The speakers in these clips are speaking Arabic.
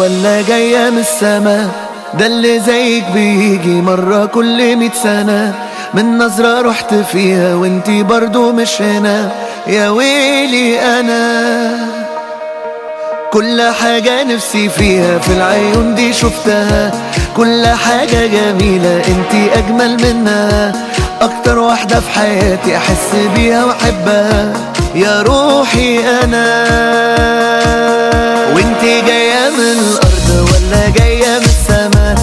ولا جاية من السما. ده اللي زيك بيجي مرة كل مية سنة. من نظرة رحت فيها وانتي برضو مش هنا. يا ويلي أنا كل حاجة نفسي فيها في العيون دي شفتها. كل حاجة جميلة انتي أجمل منها. أكتر واحدة في حياتي أحس بيها وأحبها. يا روحي أنا. وانتي جاية من الأرض ولا جاية من السما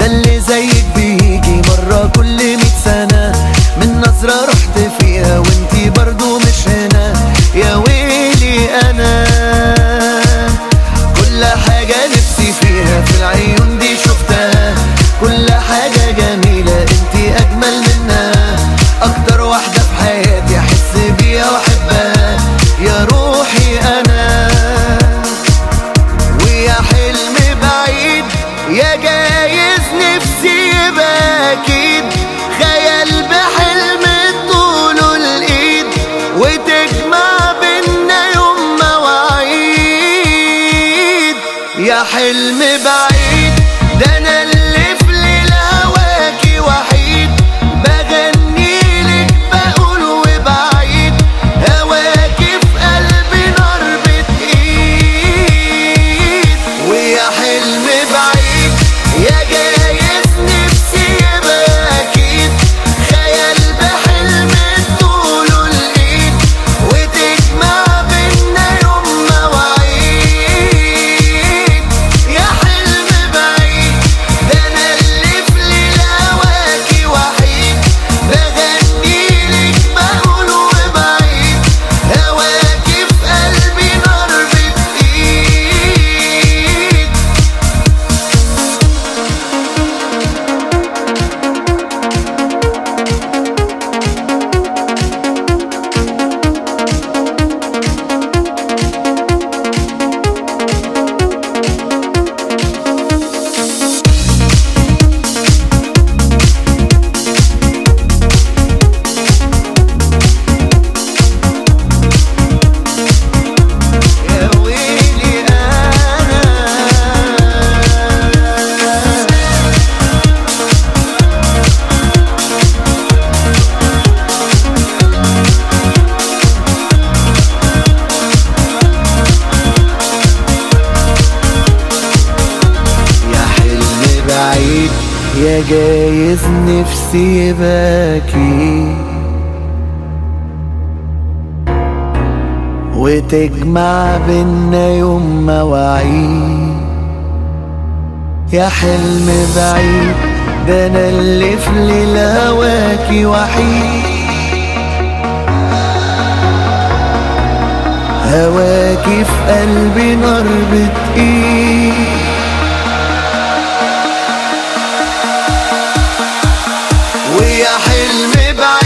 ده اللي زيك بيجي مرة كل مية سنة. من نظرة رحت فيها وانتي برضو مش هنا. يا ويلي أنا. كل حاجة نفسي فيها في العيون دي شفتها. كل حاجة جميلة انتي أجمل منها. أكتر واحدة في حياتي جايز نفسي يبقى أكيد. خيال بحلم طوله الإيد. وتجمع بينا يوم مواعيد. يا حلم بعيد. ده أنا يا جايز نفسي يباكي وتجمع بينا يوم مواعيد يا حلم بعيد ده أنا اللي في ليل هواكي وحيد هواكي في قلبي نار بتقيد يا حلم بعيد.